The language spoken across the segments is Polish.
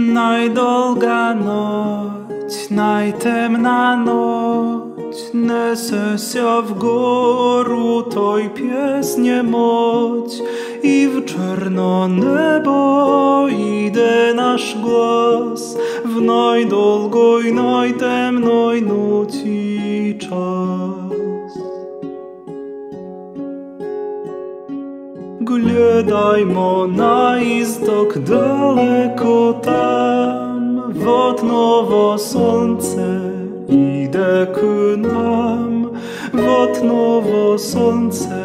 Najdolga noć, najtemna noć, Nesę się w góru toj pies niemoć I w czerno nebo idę nasz głos W najdolgoj, najtemnoj noci czas. Gledajmo na istok daleko tak ново сонце іде к нам, вот ново сонце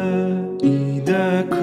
іде к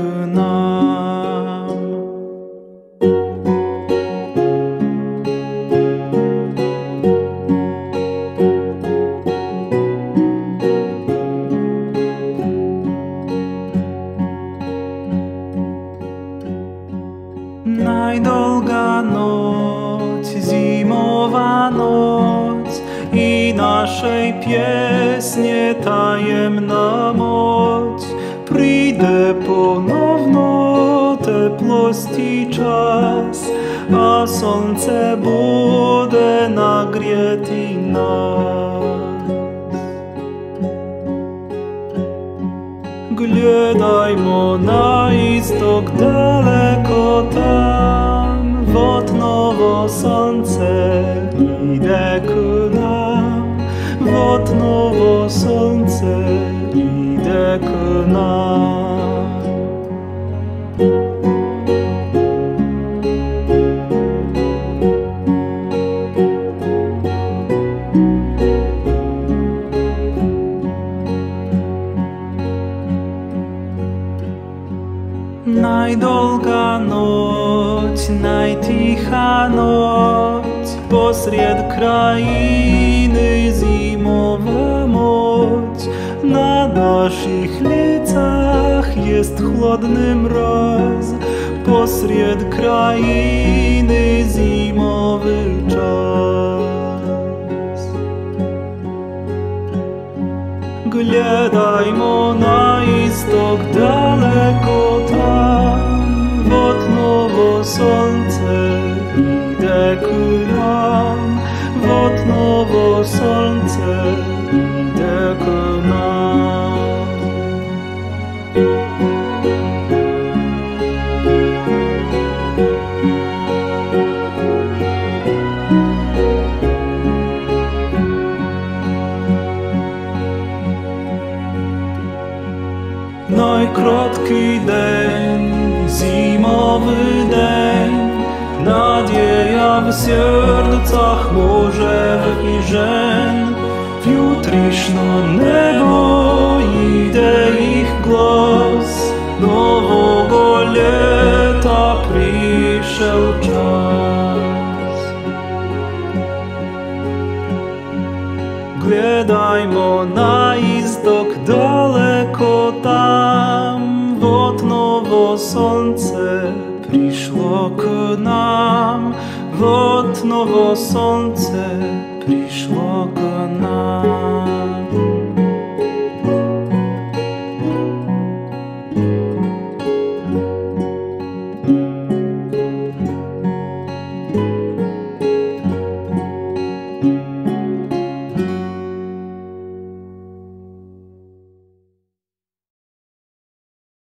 naszej piesnie tajemna moć Przyjdę ponowno teplost i czas A słońce bude nagrieti nas. Gledajmo na istok daleko tam Wot nowo słońce idę ku Скотного сонце йде к нам. Найдолга ночь, найтиха ночь посред країни зі. zimowa moć. Na naszych licach jest chłodny mroz, posred krainy zimowy czas. Глядаймо на істок далеко там, вот ново сонце іде к Najkrótki dzień, zimowy dzień, nadzieja w sercach może i żen. W jutriszno nebo idzie ich głos, nowego lata przyszedł czas. Глядаймо на істок далеко там, вот ново сонце пришло к нам, вот ново сонце пришло к нам.